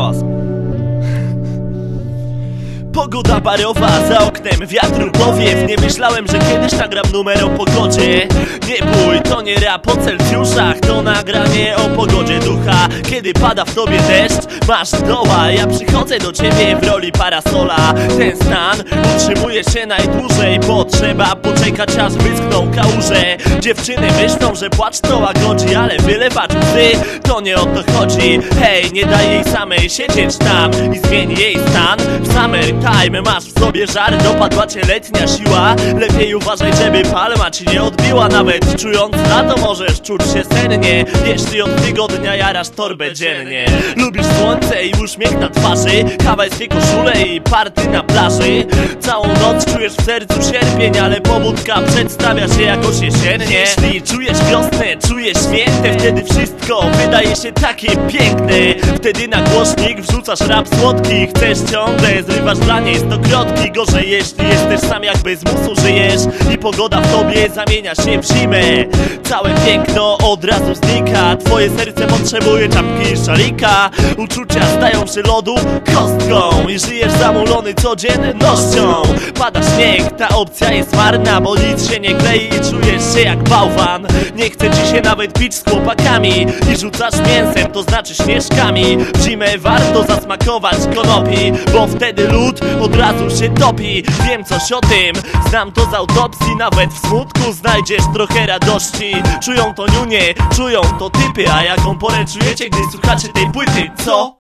на вас. Parowa Za oknem wiatru powiew Nie myślałem, że kiedyś nagram numer o pogodzie. Nie bój, to nie rap o Celsjuszach To nagranie o pogodzie ducha. Kiedy pada w tobie deszcz, masz doła Ja przychodzę do ciebie w roli parasola. Ten stan utrzymuje się najdłużej. Bo trzeba poczekać aż wyschną kałuże. Dziewczyny myślą, że płacz to łagodzi Ale wylewać łzy, to nie o to chodzi. Hej, nie daj jej samej siedzieć tam I zmień jej stan w summer time Masz w sobie żar, dopadła cię letnia siła. Lepiej uważaj, żeby palma ci nie odbiła Nawet czując lato możesz czuć się sennie. Jeśli od tygodnia jarasz torbę dziennie. Lubisz słońce i uśmiech na twarzy Hawajskie koszule i party na plaży noc czujesz w sercu sierpień Ale pobudka przedstawia się jakoś jesiennie. Jeśli czujesz wiosnę, czujesz święte Wtedy wszystko wydaje się takie piękne. Wtedy na głośnik wrzucasz rap słodki Chcesz ciągle, zrywasz dla niej stokrotki Gorzej jeśli jesteś sam jak bez musu żyjesz pogoda w tobie zamienia się w zimę. Całe piękno od razu znika. Twoje serce potrzebuje czapki szalika. Uczucia stają się lodu kostką. I żyjesz zamulony codziennością. Pada śnieg, ta opcja jest marna Bo nic się nie klei i czujesz się jak bałwan. Nie chce ci się nawet pić z chłopakami. I rzucasz mięsem, to znaczy śnieżkami. W zimę warto zasmakować konopi Bo wtedy lód od razu się topi. Wiem coś o tym, znam to z autopsji Nawet w smutku znajdziesz trochę radości Czują to niunie, czują to typy A jaką porę czujecie, gdy słuchacie tej płyty, co?